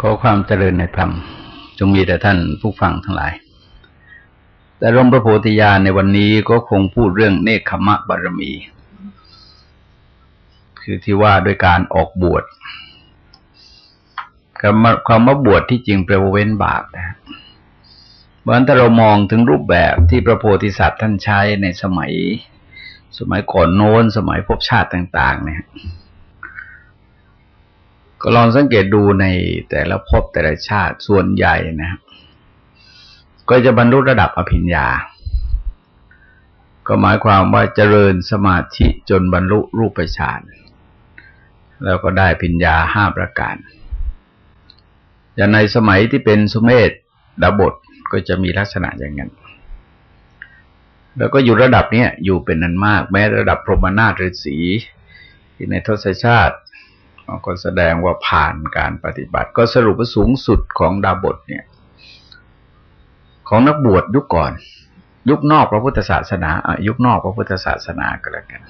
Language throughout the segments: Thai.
ขอความเจริญในธรรมจงมีแต่ท่านผู้ฟังทั้งหลาย แต่ร่มพระโพธิญาณในวันนี้ก็คงพูดเรื่องเนคขมะบารมี คือที่ว่าโดยการออกบวชคำความว่าบวชที่จริงแปลว่าเว้นบาปนะเพราะฉะนั้นถ้าเรามองถึงรูปแบบที่พระโพธิสัตว์ท่านใช้ในสมัย สมัยก่อนโน้นสมัยภพชาติต่าง ๆ เนี่ย ก็ลองสังเกตดูในแต่ละภพแต่ละชาติส่วนใหญ่นะครับก็จะบรรลุระดับอภิญญา ก็หมายความว่าเจริญสมาธิจนบรรลุรูปฌานแล้วก็ได้ปัญญาห้าประการ อย่างในสมัยที่เป็นสุเมธดาบทก็จะมีลักษณะอย่างนั้น แล้วก็อยู่ระดับเนี้ยอยู่เป็นนันมาก แม้ระดับพรหมนาถฤาษีที่ในทศชาติ ก็แสดงว่าผ่านการปฏิบัติ ก็สรุปว่าสูงสุดของดาบทเนี่ย ของนักบวชยุคก่อน ยุคนอกพระพุทธศาสนายุคนอกพระพุทธศาสนาก็แล้วกัน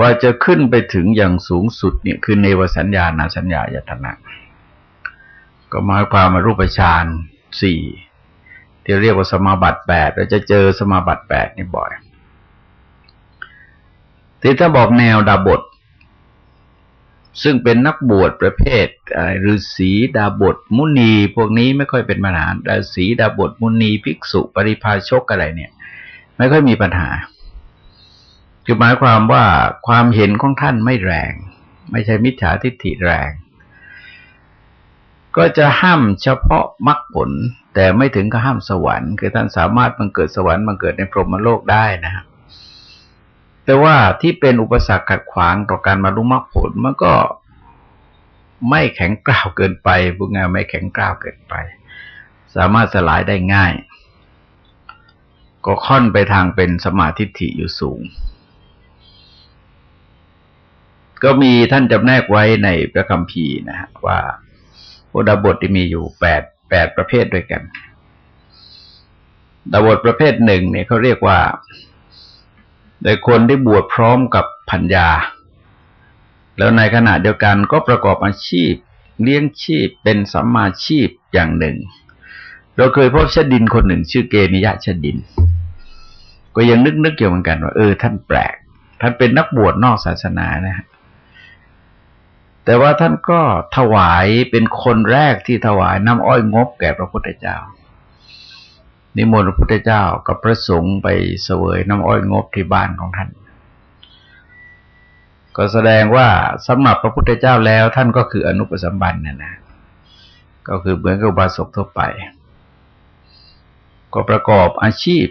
ว่าจะขึ้นไปถึงอย่างสูงสุดเนี่ยคือเนวสัญญาณสัญญายตนะก็หมายความมารูปฌานสี่ที่เรียกว่าสมาบัติแปดเราจะเจอสมาบัติแปดนี่บ่อยที่ถ้าบอกแนวดาบท ซึ่งเป็นนักบวชประเภทฤาษีดาบทมุนีพวกนี้ไม่ค่อยเป็นปัญหาฤาษีดาบทมุนีภิกษุปริพาชกอะไรเนี่ย ไม่ค่อยมีปัญหาคือหมายความว่าความเห็นของท่านไม่แรง ไม่ใช่มิจฉาทิฏฐิแรง ก็จะห้ามเฉพาะมรรคผล แต่ไม่ถึงกับห้ามสวรรค์ คือท่านสามารถบังเกิดสวรรค์บังเกิดในพรหมโลกได้นะครับ แต่ว่าที่เป็นอุปสรรคขัดขวางต่อการบรรลุมรรคผลมันก็ไม่แข็งกร้าวเกินไปพูดง่ายไม่แข็งกร้าวเกินไป สามารถสลายได้ง่าย ก็ค่อนไปทางเป็นสมาธิฐิอยู่สูง ก็มีท่านจำแนกไว้ในพระคัมภีร์นะฮะว่าโอดาบทที่มีอยู่แปดแปดประเภทด้วยกันดาบทประเภทหนึ่งเนี่ยเขาเรียกว่า แต่คนที่บวชพร้อมกับพัญญา แล้วในขณะเดียวกันก็ประกอบอาชีพ เลี้ยงชีพเป็นสัมมาชีพอย่างหนึ่ง เราเคยพบชดินคนหนึ่งชื่อเกนิยะชดิน ก็ยังนึกนึกอยู่เหมือนกันว่าเออท่านแปลก ท่านเป็นนักบวชนอกศาสนานะฮะแต่ว่าท่านก็ถวายเป็นคนแรกที่ถวายน้ำอ้อยงบแก่พระพุทธเจ้า นิมนต์พระพุทธเจ้ากับพระสงฆ์ไปเสวยน้ำอ้อยงบที่บ้านของท่าน ก็แสดงว่าสำหรับพระพุทธเจ้าแล้วท่านก็คืออนุปสัมบันนะนะก็คือเหมือนกับบาศกทั่วไป ก็ประกอบอาชีพ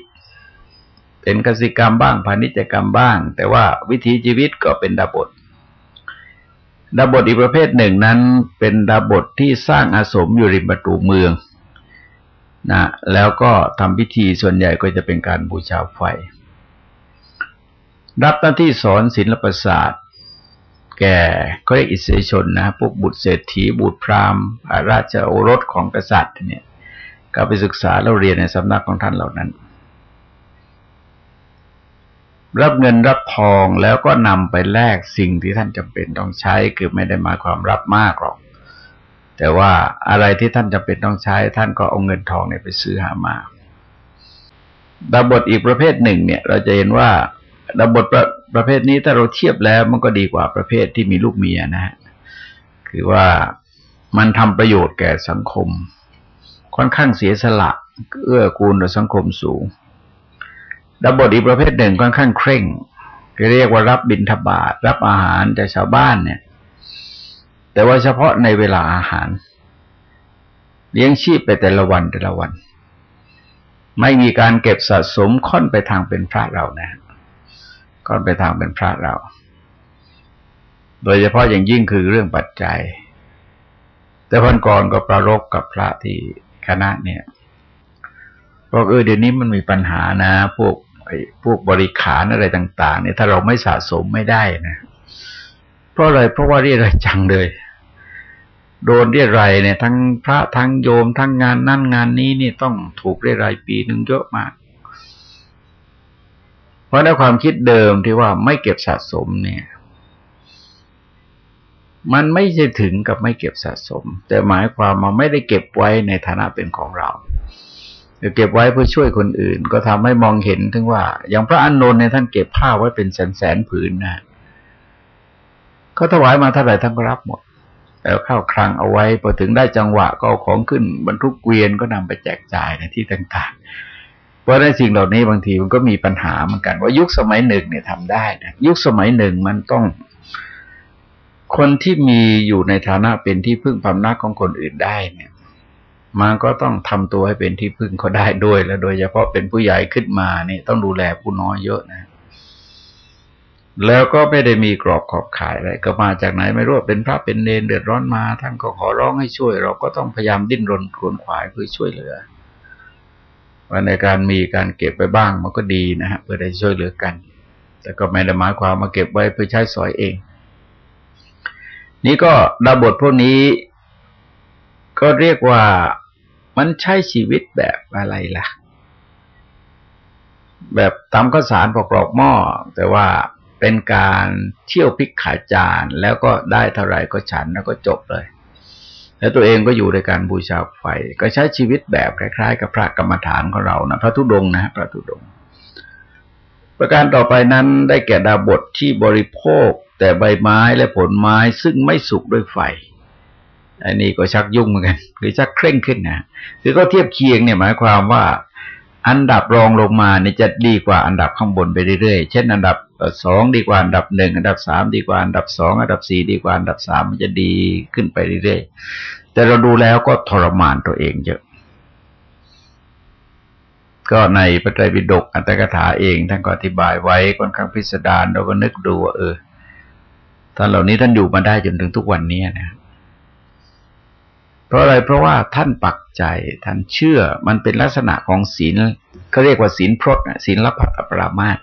เป็นกสิกรรมบ้างพาณิชยกรรมบ้าง แต่ว่าวิถีชีวิตก็เป็นดาบทดาบทอีกประเภทหนึ่งนั้นเป็นดาบทที่สร้างอาสมอยู่ริมประตูเมือง นะแล้วก็ทำพิธีส่วนใหญ่ก็จะเป็นการบูชาไฟ รับหน้าที่สอนศิลปศาสตร์ แก่ก็เรียกอิสริชนนะพวกบุตรเศรษฐีบุตรพราหมณ์ราชโอรสของกษัตริย์เนี่ยก็ไปศึกษาแล้วเรียนในสำนักของท่านเหล่านั้น รับเงินรับทองแล้วก็นำไปแลกสิ่งที่ท่านจำเป็นต้องใช้คือไม่ได้มาความรับมากหรอก แต่ว่าอะไรที่ท่านจำเป็นต้องใช้ ท่านก็เอาเงินทองเนี่ยไปซื้อหามาดาบทอีกประเภทหนึ่งเนี่ย เราจะเห็นว่าดาบทประประเภทนี้ถ้าเราเทียบแล้วมันก็ดีกว่าประเภทที่มีลูกเมียนะฮะคือว่ามันทำประโยชน์แก่สังคม ค่อนข้างเสียสละเอื้อกูลต่อสังคมสูงดาบทอีกประเภทหนึ่งค่อนข้างเคร่งเรียกว่ารับบิณฑบาตรับอาหารจากชาวบ้านเนี่ย แต่ว่าเฉพาะในเวลาอาหาร เลี้ยงชีพไปแต่ละวันแต่ละวัน ไม่มีการเก็บสะสมค่อนไปทางเป็นพระเรานะค่อนไปทางเป็นพระเรา โดยเฉพาะอย่างยิ่งคือเรื่องปัจจัย แต่พันก่อนก็ประรบกับพระที่คณะเนี่ยบอกเออเดี๋ยวนี้มันมีปัญหานะ พวกไอ้พวกบริขารอะไรต่าง ๆ เนี่ย ถ้าเราไม่สะสมไม่ได้นะ เพราะอะไรเพราะว่าเรียกอะไรจังเลย โดนเรียรายเนี่ยทั้งพระทั้งโยมทั้งงานนั่นงานนี้นี่ต้องถูกเรียรายปีหนึ่งเยอะมาก เพราะในความคิดเดิมที่ว่าไม่เก็บสะสมเนี่ย มันไม่ใช่ถึงกับไม่เก็บสะสม แต่หมายความมาไม่ได้เก็บไว้ในฐานะเป็นของเราเก็บไว้เพื่อช่วยคนอื่น ก็ทำให้มองเห็นถึงว่า อย่างพระอานนท์เนี่ยท่านเก็บผ้าไว้เป็นแสนแสนผืนนะเขาถวายมาเท่าไหร่ท่านก็รับหมด เข้าคลังเอาไว้พอถึงได้จังหวะก็เอาของขึ้นบรรทุกเกวียนก็นำไปแจกจ่ายในที่ต่างๆ เพราะในสิ่งเหล่านี้บางทีมันก็มีปัญหาเหมือนกัน ว่ายุคสมัยหนึ่งเนี่ยทำได้นะยุคสมัยหนึ่งมันต้อง คนที่มีอยู่ในฐานะเป็นที่พึ่งพำนักของคนอื่นได้เนี่ยมันก็ต้องทำตัวให้เป็นที่พึ่งเขาได้ด้วย แล้วโดยเฉพาะเป็นผู้ใหญ่ขึ้นมาเนี่ยต้องดูแลผู้น้อยเยอะนะ แล้วก็ไม่ได้มีกรอบขอบข่ายอะไรก็มาจากไหนไม่รู้เป็นพระเป็นเนรเดือดร้อนมาท่านก็ขอร้องให้ช่วย เราก็ต้องพยายามดิ้นรนกวนขวายเพื่อช่วยเหลือว่าในการมีการเก็บไปบ้างมันก็ดีนะฮะเพื่อได้ช่วยเหลือกัน แต่ก็ไม่ได้หมายความมาเก็บไว้เพื่อใช้สอยเอง นี่ก็ดาบทพวกนี้ ก็เรียกว่ามันใช้ชีวิตแบบอะไรล่ะ แบบตำข้าวสารปอกรอกหม้อแต่ว่า เป็นการเที่ยวพิกขาจานแล้วก็ได้เท่าไหร่ก็ฉันแล้วก็จบเลย แล้วตัวเองก็อยู่ในการบูชาไฟ ก็ใช้ชีวิตแบบคล้ายๆ กับพระกรรมฐานของเรานะพระธุดงนะพระธุดง ประการต่อไปนั้นได้แก่ดาบทที่บริโภค แต่ใบไม้และผลไม้ซึ่งไม่สุกด้วยไฟอันนี้ก็ชักยุ่งเหมือนกัน คือชักเคร่งขึ้นนะคือก็เทียบเคียงเนี่ยหมายความว่า อันดับรองลงมาเนี่ยจะดีกว่าอันดับข้างบนไปเรื่อยๆ เช่น อันดับสองดีกว่าอันดับหนึ่งอันดับสามดีกว่าอันดับสองอันดับสี่ดีกว่าอันดับสามมันจะดีขึ้นไปเรื่อยๆ แต่เราดูแล้วก็ทรมานตัวเองเยอะ ก็ในพระไตรปิฎกอัตถกถาเองท่านก็อธิบายไว้ค่อนข้างพิสดารเราก็นึกดูว่าเออท่านเหล่านี้ท่านอยู่มาได้จนถึงทุกวันนี้นะ เพราะอะไรเพราะว่าท่านปักใจท่านเชื่อมันเป็นลักษณะของศีลเขาเรียกว่าศีลพรตศีลละพัตปรามาต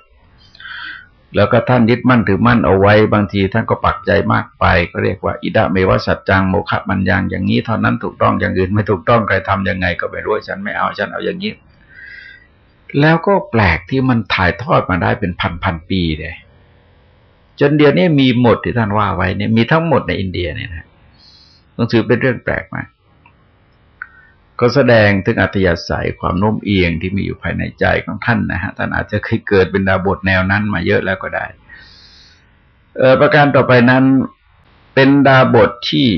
แล้วก็ท่านยึดมั่นถือมั่นเอาไว้บางทีท่านก็ปักใจมากไปก็เรียกว่าอิดะเมวะสัจจังโมฆะมันยังอย่างนี้เท่านั้นถูกต้องอย่างอื่นไม่ถูกต้องใครทํำยังไงก็ไม่รู้ฉันไม่เอาฉันเอาอย่างนี้ แล้วก็แปลกที่มันถ่ายทอดมาได้เป็นพันพันปีเลยจนเดียวนี้มีหมดที่ท่านว่าไว้เนี่ยมีทั้งหมดในอินเดียเนี่ยนะต้องถือเป็นเรื่องแปลกมาก ก็แสดงถึงอัตยาศัยความโน้มเอียงที่มีอยู่ภายในใจของท่านนะฮะท่านอาจจะเคยเกิดเป็นดาบทแนวนั้นมาเยอะแล้วก็ได้เออประการต่อไปนั้นเป็นดาบทที่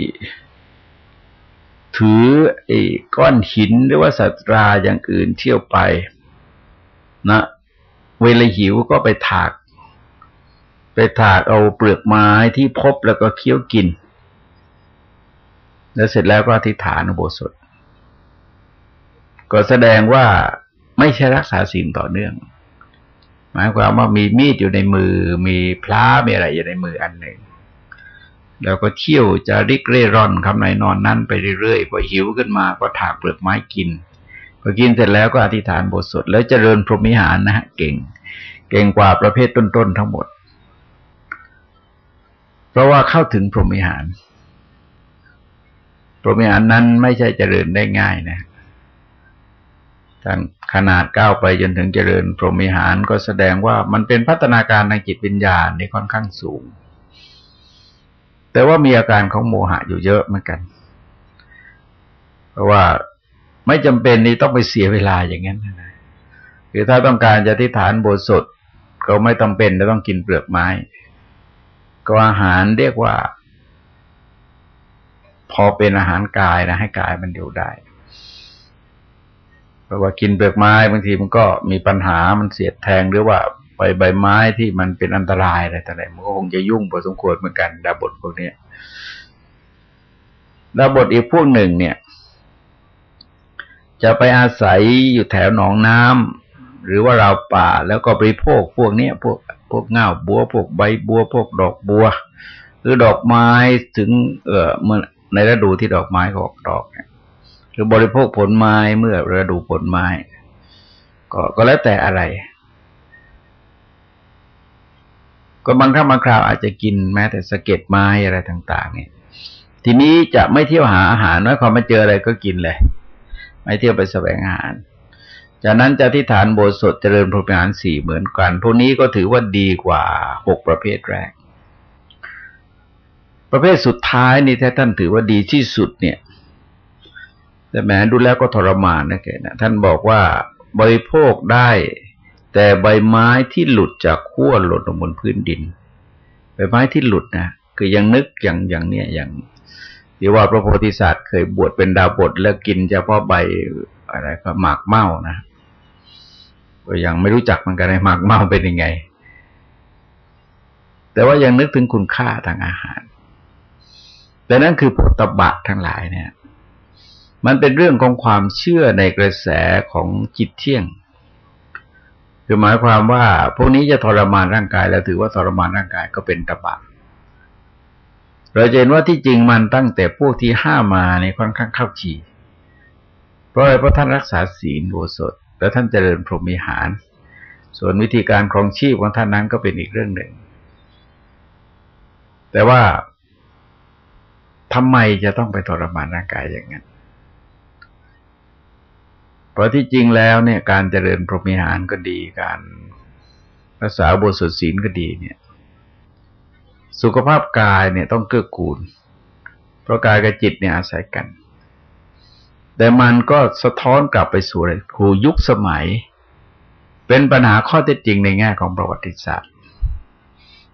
ถือไอ้ก้อนหินหรือว่าสัตราอย่างอื่นเที่ยวไปนะเวลาหิวก็ไปถาก ไปถากเอาเปลือกไม้ที่พบแล้วก็เคี้ยวกิน แล้วเสร็จแล้วก็อธิษฐานอุโบสถ ก็แสดงว่าไม่ใช่รักษาสิ่งต่อเนื่อง หมายความว่ามีมีดอยู่ในมือ มีพล้ามีอะไรอยู่ในมืออันหนึ่ง แล้วก็เที่ยวจะริกเร่ร่อนคำไหนนอนนั่นไปเรื่อยๆพอหิวขึ้นมาก็ถากเปลือกไม้กินพอกินเสร็จแล้วก็อธิษฐานบทสวดแล้วเจริญพรหมิหารนะฮะเก่ง เก่งกว่าประเภทต้นๆทั้งหมด เพราะว่าเข้าถึงพรหมิหารพรหมิหารนั้นไม่ใช่เจริญได้ง่ายนะ ท่านขนาดก้าวไปจนถึงเจริญพรหมิหารก็แสดงว่ามันเป็นพัฒนาการในจิตวิญญาณที่ค่อนข้างสูง แต่ว่ามีอาการของโมหะอยู่เยอะเหมือนกัน เพราะว่าไม่จำเป็นนี่ต้องไปเสียเวลาอย่างนั้นนะคือถ้าต้องการจะที่ฐานโบทสดก็ไม่ต้องเป็นจะต้องกินเปลือกไม้ ก็อาหารเรียกว่า พอเป็นอาหารกายนะให้กายมันอยู่ได้ เพราะว่ากินเปลือกไม้บางทีมันก็มีปัญหามันเสียดแทงหรือว่าไปใบไม้ที่มันเป็นอันตรายอะไรต่างๆมันก็คงจะยุ่งพอสมควรเหมือนกันดาบทพวกนี้ดาบทอีกพวกหนึ่งเนี่ย จะไปอาศัยอยู่แถวหนองน้ำหรือว่าราวป่าแล้วก็บริโภคพวกนี้พวกพวกเงาบัว พวกใบบัว พวกดอกบัว หรือดอกไม้ถึง เออเมื่อในฤดูที่ดอกไม้ออกดอกเนี่ย หรือบริโภคผลไม้เมื่อฤดูผลไม้ ก็ก็แล้วแต่อะไร ก็บางครั้งบางคราวอาจจะกินแม้แต่สะเก็ดไม้อะไรต่าง ๆ เนี่ย ทีนี้จะไม่เที่ยวหาอาหารน้อยความมาเจออะไรก็กินเลย ไม่เที่ยวไปแสวงอาหารจากนั้นจะที่ฐานโบสถเจริญพรหมิหารสี่เหมือนกัน พวกนี้ก็ถือว่าดีกว่าหกประเภทแรก ประเภทสุดท้ายนี่ถ้าท่านถือว่าดีที่สุดเนี่ย แต่แหมดูแล้วก็ทรมานนะแกนะท่านบอกว่าบริโภคได้ แต่ใบไม้ที่หลุดจากขั้วหล่นลงบนพื้นดิน ใบไม้ที่หลุดนะคือยังนึกอย่างอย่างเนี้ยอย่างที่ว่าพระโพธิสัตว์เคยบวชเป็นดาวบทแล้วกินเฉพาะใบอะไรก็หมากเมานะก็ยังไม่รู้จักมันกันในหมากเมาเป็นยังไง แต่ว่ายังนึกถึงคุณค่าทางอาหาร แต่นั่นคือผลตบะทั้งหลายเนี่ย มันเป็นเรื่องของความเชื่อในกระแสของจิตเที่ยง คือหมายความว่า พวกนี้จะทรมานร่างกาย แล้วถือว่าทรมานร่างกายก็เป็นตบะเราเห็นว่าที่จริงมันตั้งแต่พวกที่ห้ามาในค่อนข้างเข้าฉี่เพราะอะไรเพราะท่านรักษาศีลโบสถแล้วท่านเจริญพรหมิหาร ส่วนวิธีการครองชีพของท่านนั้นก็เป็นอีกเรื่องหนึ่ง แต่ว่าทำไมจะต้องไปทรมานร่างกายอย่างนั้น เพราะที่จริงแล้วเนี่ยการเจริญพรหมิหารก็ดีการรักษาบทสดศีลก็ดีเนี่ย สุขภาพกายเนี่ยต้องเกื้อกูล เพราะกายกับจิตเนี่ยอาศัยกัน แต่มันก็สะท้อนกลับไปสู่ครูยุคสมัย เป็นปัญหาข้อเท็จจริงในแง่ของประวัติศาสตร์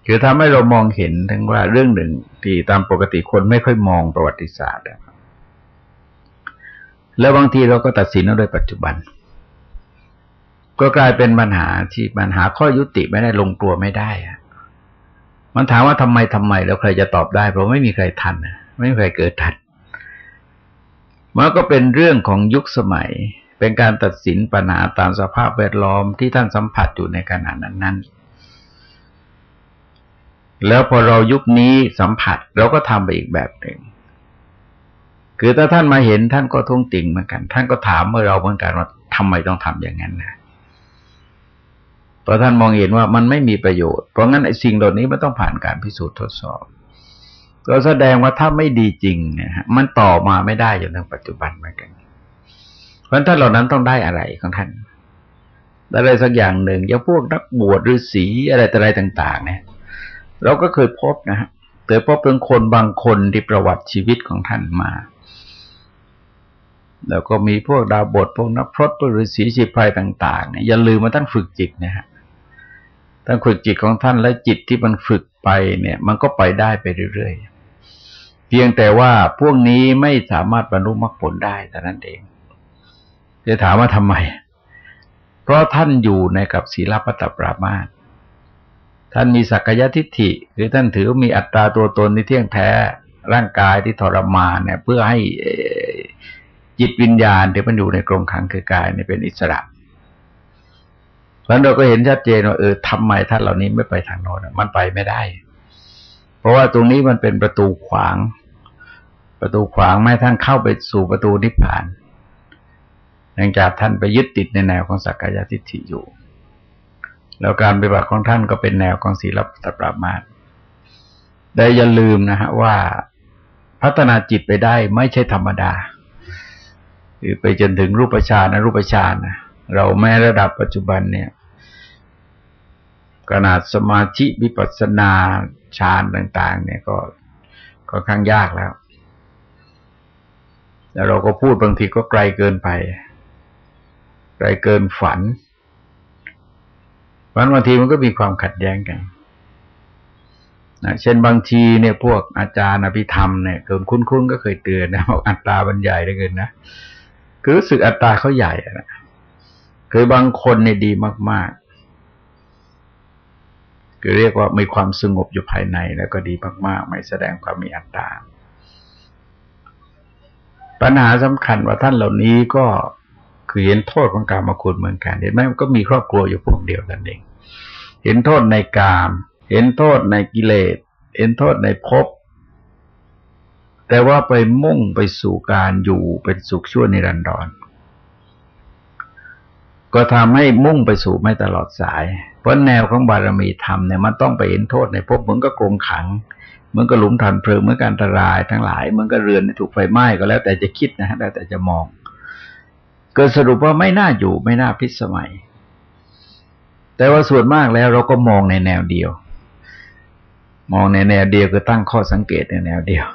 คือทำให้เรามองเห็นทั้งว่าเรื่องหนึ่งที่ตามปกติคนไม่ค่อยมองประวัติศาสตร์ แล้วบางทีเราก็ตัดสินเอาโดยปัจจุบัน ก็กลายเป็นปัญหาที่ปัญหาข้อยุติไม่ได้ลงตัวไม่ได้อะมันถามว่าทำไมทำไม แล้วใครจะตอบได้ เพราะไม่มีใครทันไม่มีใครเกิดทันมันก็เป็นเรื่องของยุคสมัย เป็นการตัดสินปัญหาตามสภาพแวดล้อมที่ท่านสัมผัสอยู่ในขณะนั้นๆแล้วพอเรายุคนี้สัมผัสเราก็ทำไปอีกแบบหนึ่ง คือถ้าท่านมาเห็นท่านก็ทุ่งติ่งเหมือนกัน ท่านก็ถามเมื่อเราเหมือนกันว่าทำไมต้องทำอย่างนั้นนะเพราะท่านมองเห็นว่ามันไม่มีประโยชน์ เพราะงั้นไอ้สิ่งเหล่านี้มันต้องผ่านการพิสูจน์ทดสอบ ก็แสดงว่าถ้าไม่ดีจริงเนี่ยมันต่อมาไม่ได้จนถึงปัจจุบันเหมือนกัน เพราะท่านเหล่านั้นต้องได้อะไรของท่านอะไรสักอย่างหนึ่งอย่างพวกนักบวชฤาษีอะไรต่อะไรต่าง ๆ เนี่ย เราก็เคยพบนะฮะแต่พบเป็นคนบางคนที่ประวัติชีวิตของท่านมา แล้วก็มีพวกดาวบทพวกนักพรตพวกฤาษีชีพายต่างๆเนี่ยอย่าลืมมาตั้งฝึกจิตนะฮะตั้งฝึกจิตของท่านและจิตที่มันฝึกไปเนี่ย มันก็ไปได้ไปเรื่อยๆ เพียงแต่ว่าพวกนี้ไม่สามารถบรรลุมรรคผลได้แต่นั้นเองจะถามว่าทำไม เพราะท่านอยู่ในกับศีลปัตตปรามาท่านมีสักยทิฏฐิหรือท่านถือมีอัตราตัวตนที่เที่ยงแท้ร่างกายที่ทรมานเนี่ย เพื่อให้ จิตวิญญาณที่มันอยู่ในกรงขังคือกายเนี่ยเป็นอิสระเพราะเราก็เห็นชัดเจนว่าเออทำไมท่านเหล่านี้ไม่ไปทางโน้นมันไปไม่ได้ เพราะว่าตรงนี้มันเป็นประตูขวาง ประตูขวางไม่ท่านเข้าไปสู่ประตูนิพพานเนื่องจากท่านไปยึดติดในแนวของสักกายทิฏฐิอยู่ แล้วการปฏิบัติของท่านก็เป็นแนวของศีลปปรามาสได้อย่าลืมนะฮะว่าพัฒนาจิตไปได้ไม่ใช่ธรรมดา คือไปจนถึงรูปฌานนะรูปฌานนะเราแม้ระดับปัจจุบันเนี่ยขนาดสมาธิวิปัสสนาฌานต่าง ๆ เนี่ยก็ก็ข้างยากแล้ว แล้วเราก็พูดบางทีก็ไกลเกินไป ไกลเกินฝันวันบางทีมันก็มีความขัดแย้งกันนะเช่นบางทีเนี่ยพวกอาจารย์อภิธรรมเนี่ยเกินคุ้นๆก็เคยเตือนนะบอกอัตราบรรยายได้เกินนะ คือรู้สึกอัตราเขาใหญ่นะคือบางคนเนี่ยดีมาก ๆ คือเรียกว่ามีความสงบอยู่ภายในแล้วก็ดีมาก ๆ ไม่แสดงความมีอัตตา ปัญหาสำคัญว่าท่านเหล่านี้ก็คือเห็นโทษของการมาคุณเหมือนกันเห็นไหมมันก็มีครอบครัวอยู่พวกเดียวกันเอง เห็นโทษในกาม เห็นโทษในกิเลส เห็นโทษในภพ แต่ว่าไปมุ่งไปสู่การอยู่เป็นสุขชั่วในรันดร ก็ทำให้มุ่งไปสู่ไม่ตลอดสาย เพราะแนวของบารมีธรรมเนี่ยมันต้องไปเห็นโทษในภพเหมือนก็กรงขังเหมือนก็หลุมฐานเพลิงเหมือนการอันตรายทั้งหลายเหมือนก็เรือนถูกไฟไหม้ก็แล้วแต่จะคิดนะฮะแล้วแต่จะมองเกิดสรุปว่าไม่น่าอยู่ไม่น่าพิสมัย แต่ว่าส่วนมากแล้วเราก็มองในแนวเดียว มองในแนวเดียวคือตั้งข้อสังเกตในแนวเดียว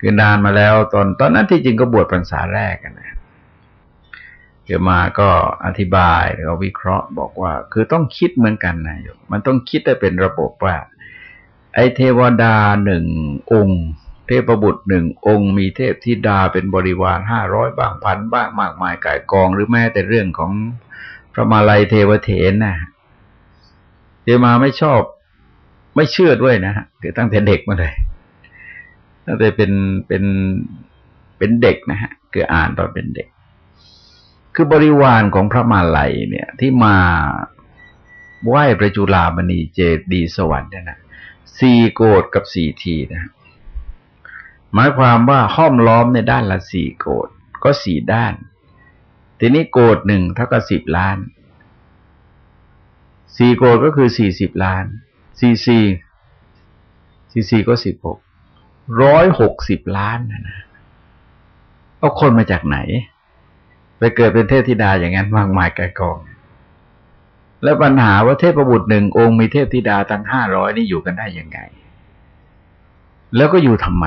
คือนานมาแล้วตอนตอนนั้นที่จริงก็บวชพรรษาแรกนะเดี๋ยวมาก็อธิบายแล้วก็วิเคราะห์บอกว่า คือต้องคิดเหมือนกันนะโยมมันต้องคิดได้เป็นระบบว่า ไอเทวดาหนึ่งองค์ เทพบุตรหนึ่งองค์มีเทพธิดาเป็นบริวารห้าร้อยบ้างพันบ้างมากมายก่ายกอง หรือแม้แต่เรื่องของพระมาลัยเทวเถนนะเดี๋ยวมาไม่ชอบไม่เชื่อด้วยนะฮะคือตั้งแต่เด็กมาเลย ตั้งแต่เป็นเป็นเป็นเด็กนะฮะคืออ่านตอนเป็นเด็ก คือบริวารของพระมาลัยเนี่ย ที่มาไหว้พระจุลามณีเจดีสวรรค์เนี่ยนะสี่โกดกับสี่ทีนะหมายความว่าห้อมล้อมในด้านละสี่โกดก็สี่ด้าน ทีนี้โกดหนึ่งเท่ากับสิบล้านสี่โกดก็คือสี่สิบล้านสี่สี่สี่สี่ก็สิบหก ร้อยหกสิบล้านนะนะเอาคนมาจากไหน ไปเกิดเป็นเทพธิดาอย่างนั้นมากมายแก่กอง แล้วปัญหาว่าเทพประบุตรหนึ่งองค์มีเทพธิดาตั้งห้าร้อยนี่อยู่กันได้ยังไง แล้วก็อยู่ทำไม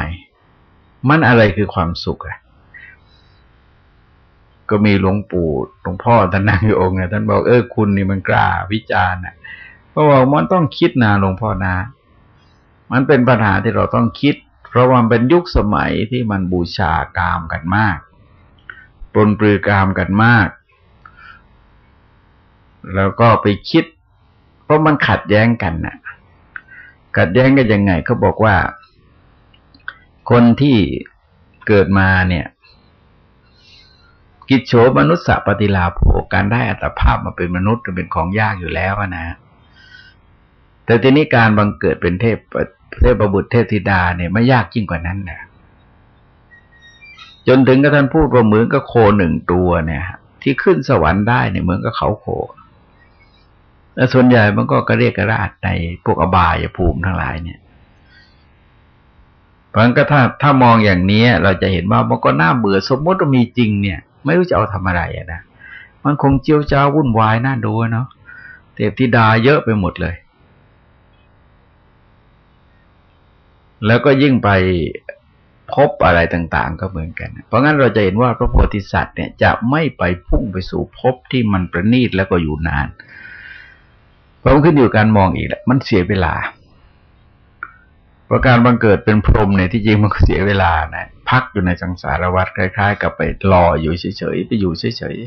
มันอะไรคือความสุขอะก็มีหลวงปู่หลวงพ่อท่านนั่งอยู่องค์เนี่ยท่านบอกเออคุณนี่มันกล้าวิจารณ์อะเพราะว่ามันต้องคิดนาหลวงพ่อนะ มันเป็นปัญหาที่เราต้องคิด เพราะว่ามันเป็นยุคสมัยที่มันบูชากามกันมากปนปลือกามกันมาก แล้วก็ไปคิด เพราะมันขัดแย้งกันน่ะ ขัดแย้งกันยังไงเขาบอกว่า คนที่เกิดมาเนี่ย กิจโฉมนุษย์สัปฏิลาโภการได้อัตภาพมาเป็นมนุษย์เป็นของยากอยู่แล้วนะแต่ทีนี้การบังเกิดเป็นเทพ เทพบุตรเทพธิดาเนี่ยไม่ยากยิ่งกว่านั้นนะจนถึงกับท่านพูดว่าเหมือนกับโคหนึ่งตัวเนี่ย ที่ขึ้นสวรรค์ได้เนี่ยเหมือนกับเขาโคและส่วนใหญ่มันก็กระเรียกกระราดในพวกอบายภูมิทั้งหลายเนี่ยเพราะงั้นก็ถ้าถ้ามองอย่างนี้เราจะเห็นว่ามันก็น่าเบื่อสมมติว่ามีจริงเนี่ย ไม่รู้จะเอาทำอะไรอะนะมันคงเจียวจ้าวุ่นวายน่าดูเนาะเทพธิดาเยอะไปหมดเลย แล้วก็ยิ่งไปพบอะไรต่าง ๆ ก็เหมือนกัน เพราะงั้นเราจะเห็นว่าพระโพธิสัตว์เนี่ยจะไม่ไปพุ่งไปสู่พบที่มันประณีตแล้วก็อยู่นาน เพราะมันขึ้นอยู่การมองอีกแหละมันเสียเวลาประการบังเกิดเป็นพรหมเนี่ยที่จริงมันก็เสียเวลานะพักอยู่ในสังสารวัฏคล้าย ๆ กับไปรออยู่เฉยๆไปอยู่เฉย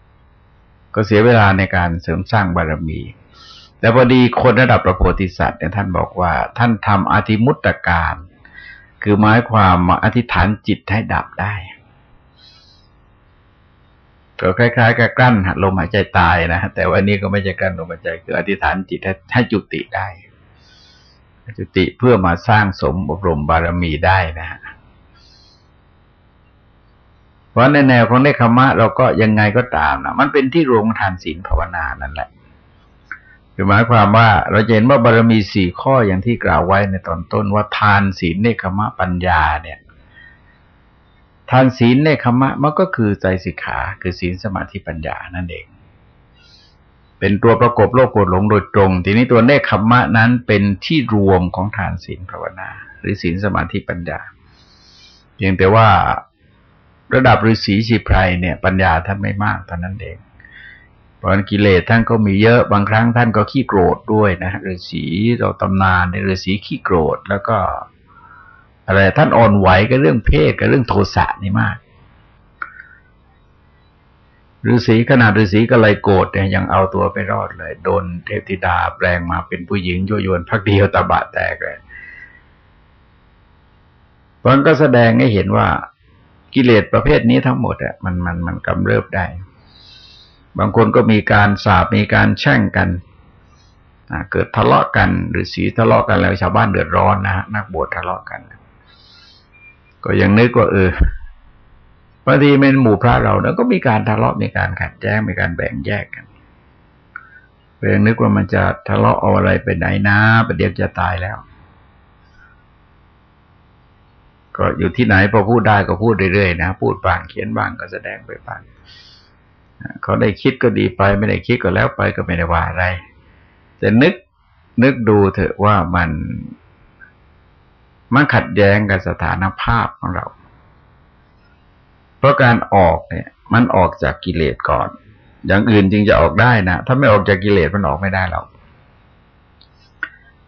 ๆก็เสียเวลาในการเสริมสร้างบารมี แต่พอดีคนระดับพระโพธิสัตว์เนี่ยท่านบอกว่า ท่านทำอธิมุตตการ คือหมายความมาอธิษฐานจิตให้ดับได้ ก็คล้ายๆกับกลั้นลมหายใจตายนะแต่วันนี้ก็ไม่ใช่กลั้นลมหายใจคืออธิษฐานจิตให้จุติได้จุติเพื่อมาสร้างสมอบรมบารมีได้นะฮะเพราะในแนวของเนคขมะเราก็ยังไงก็ตามนะมันเป็นที่รวมทานศีลภาวนานั่นแหละ คือหมายความว่าเราเห็นว่าบารมีสี่ข้ออย่างที่กล่าวไว้ในตอนต้นว่าทานศีลเนคขมะปัญญาเนี่ย ทานศีลเนคขมะมันก็คือใจสิกขา คือศีลสมาธิปัญญานั่นเอง เป็นตัวประกบโลกโกรธหลงโดยตรง ทีนี้ตัวเนคขมะนั้นเป็นที่รวมของฐานศีลภาวนา หรือศีลสมาธิปัญญาเพียงแต่ว่าระดับฤาษีชีไพรเนี่ย ปัญญาท่านไม่มากเท่านั้นเอง เพราะกิเลสท่านก็มีเยอะบางครั้งท่านก็ขี้โกรธด้วยนะฤาษีเราตำนานในฤาษีขี้โกรธแล้วก็ อะไรท่านอ่อนไหวกับเรื่องเพศกับเรื่องโทสะนี่มากฤาษีขนาดฤาษีก็เลยโกรธเนี่ยยังเอาตัวไปรอดเลย โดนเทพธิดาแปลงมาเป็นผู้หญิงโยโยนพักเดียวตาบะแตกเลยมันก็แสดงให้เห็นว่ากิเลสประเภทนี้ทั้งหมดอะมันมันมันกำเริบได้ บางคนก็มีการสาบมีการแช่งกันเกิดทะเลาะกัน หรือสีทะเลาะกันแล้วชาวบ้านเดือดร้อนนะฮะนักบวชทะเลาะกัน ก็ยังนึกว่าเออบางทีเป็นหมู่พระเราเนี่ยก็มีการทะเลาะมีการขัดแย้งมีการแบ่งแยกกันเพียงนึกว่ามันจะทะเลาะเอาอะไรไปไหนนะประเดี๋ยวจะตายแล้ว ก็อยู่ที่ไหนพอพูดได้ก็พูดเรื่อยๆนะพูดบ้างเขียนบ้างก็แสดงไปบ้าง เขาได้คิดก็ดีไป ไม่ได้คิดก็แล้วไปก็ไม่ได้ว่าอะไร แต่นึกนึกดูเถอะว่ามันมันขัดแย้งกับสถานภาพของเรา เพราะการออกเนี่ย มันออกจากกิเลสก่อน อย่างอื่นจึงจะออกได้นะ ถ้าไม่ออกจากกิเลสมันออกไม่ได้หรอก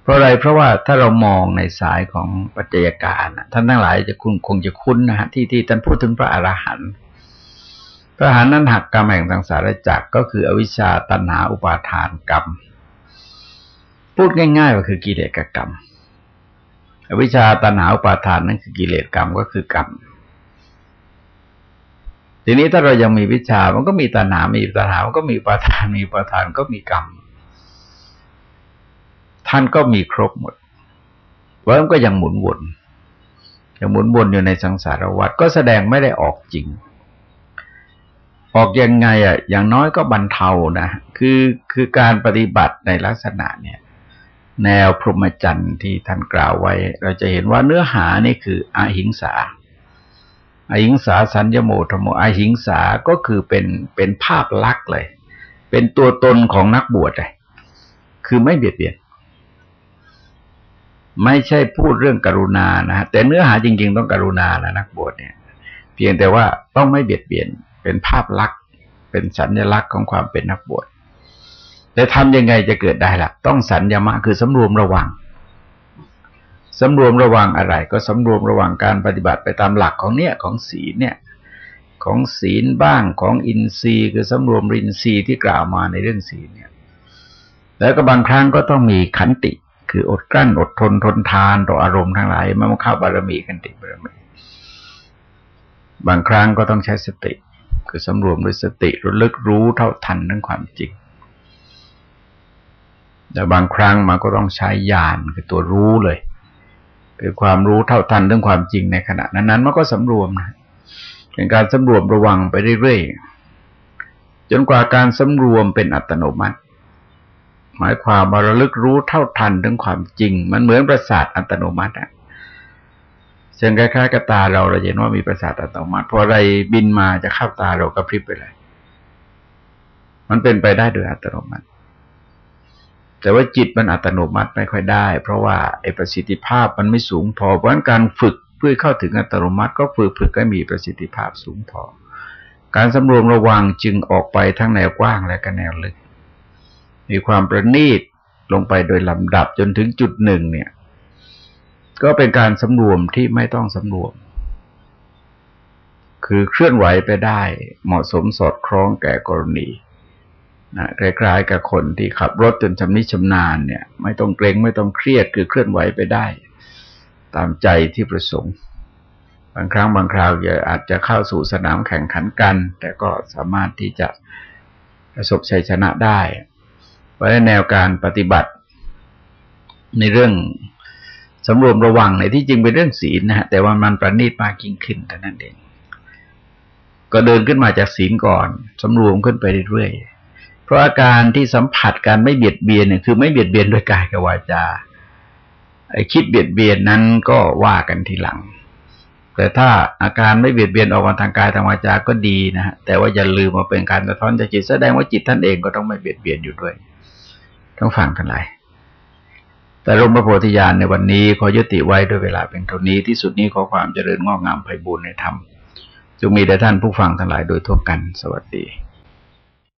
เพราะอะไรเพราะว่าถ้าเรามองในสายของปัจจัยการท่านทั้งหลายจะคุณคงจะคุ้นนะฮะที่ที่ท่านพูดถึงพระอรหันต์ ระอรหันต์นั้นหักกรรมแห่งสังสารจักรก็คืออวิชชาตัณหาอุปาทานกรรม พูดง่ายๆว่าคือกิเลสกกรรม อวิชชาตัณหาอุปาทานนั่นคือกิเลสกรรมก็คือกรรมทีนี้ถ้าเรายังมีวิชา มันก็มีตัณหา มีตัณหา มันก็มีปาทาน มีปาทานก็มีกรรม ท่านก็มีครบหมดว่ามันก็ยังหมุนวน ยังหมุนวนอยู่ในสังสารวัฏก็แสดงไม่ได้ออกจริง ออกยังไงอะ อย่างน้อยก็บรรเทานะ คือคือการปฏิบัติในลักษณะเนี่ย แนวพรหมจรรย์ที่ท่านกล่าวไว้ เราจะเห็นว่าเนื้อหานี่คืออหิงสาอาหิงสาสัญญโมธโมอหิงสาก็คือเป็นเป็นภาพลักษณ์เลย เป็นตัวตนของนักบวชเลย คือไม่เบียดเบียน ไม่ใช่พูดเรื่องกรุณานะแต่เนื้อหาจริง ๆ ต้องกรุณานะนักบวชเนี่ย เพียงแต่ว่าต้องไม่เบียดเบียน เป็นภาพลักษณ์ เป็นสัญลักษณ์ของความเป็นนักบวชแต่ทำยังไงจะเกิดได้ละ่ะ ต้องสัญญามะคือสำรวมระวังสำรวมระวังอะไร ก็สำรวมระวังการปฏิบัติไปตามหลักของเนี่ยของศีลเนี่ยของศีลบ้างของอินทรีย์คือสำรวมรินทรีย์ที่กล่าวมาในเรื่องศีลเนี่ย แล้วก็บางครั้งก็ต้องมีขันติ คืออดกลั้นอดทนทนทานต่ออารมณ์ทั้งหลายมันเข้าบารมีกันติบารมีบางครั้งก็ต้องใช้สติ คือสำรวมด้วยสติระลึกรู้เท่าทันทั้งความจริงแต่บางครั้งมันก็ต้องใช้ญาณคือตัวรู้เลย คือความรู้เท่าทันเรื่องความจริงในขณะนั้นนั้นมันก็สำรวมนะเป็นการสำรวมระวังไปเรื่อยๆจนกว่าการสำรวมเป็นอัตโนมัติ หมายความมาระลึกรู้เท่าทันถึงความจริง มันเหมือนประสาทอัตโนมัติอะ เช่นคล้ายๆกับตาเราเราเห็นว่ามีประสาทอัตโนมัติพออะไรบินมาจะเข้าตาเราก็พริบไปเลย มันเป็นไปได้โดยอัตโนมัติ แต่ว่าจิตมันอัตโนมัติไม่ค่อยได้ เพราะว่าไอประสิทธิภาพมันไม่สูงพอเพราะฉะนั้นการฝึกเพื่อเข้าถึงอัตโนมัติก็ฝึกฝึกให้มีประสิทธิภาพสูงพอ การสำรวมระวังจึงออกไปทั้งแนวกว้างและก็แนวลึก มีความประณีตลงไปโดยลำดับจนถึงจุดหนึ่งเนี่ย ก็เป็นการสำรวมที่ไม่ต้องสำรวม คือเคลื่อนไหวไปได้เหมาะสมสอดคล้องแก่กรณีนะคล้ายๆกับคนที่ขับรถจนชำนิชำนาญเนี่ย ไม่ต้องเกรงไม่ต้องเครียดคือเคลื่อนไหวไปได้ ตามใจที่ประสงค์บางครั้งบางคราวอาจจะเข้าสู่สนามแข่งขันกัน แต่ก็สามารถที่จะประสบชัยชนะได้ราะแนวการปฏิบัติ ในเรื่อง สำรวมระวังในที่จริงเป็นเรื่องศีลนะฮะแต่ว่ามันประณีตมากยิ่งขึ้นแต่นั้นเอง ก็เดินขึ้นมาจากศีลก่อนสำรวมขึ้นไปเรื่อยๆเพราะอาการที่สัมผัสการไม่เบียดเบียนเนี่ยคือไม่เบียดเบียนด้วยกายกับวาจาไอ้คิดเบียดเบียนนั้นก็ว่ากันทีหลัง แต่ถ้าอาการไม่เบียดเบียนออกมาทางกายทางวาจาก็ดีนะฮะแต่ว่าอย่าลืมมาเป็นการสะท้อนจากจิตแสดงว่าจิตท่านเองก็ต้องไม่เบียดเบียนอยู่ด้วย ต้องฟังทั้งหลาย แต่รมพระโพธิญาณในวันนี้ขอยุติไว้ด้วยเวลาเป็นเท่านี้ที่สุดนี้ขอความเจริญงอกงามไพบูรณ์ในธรรมจงมีแด่ท่านผู้ฟังทั้งหลายโดยทั่วกัน สวัสดี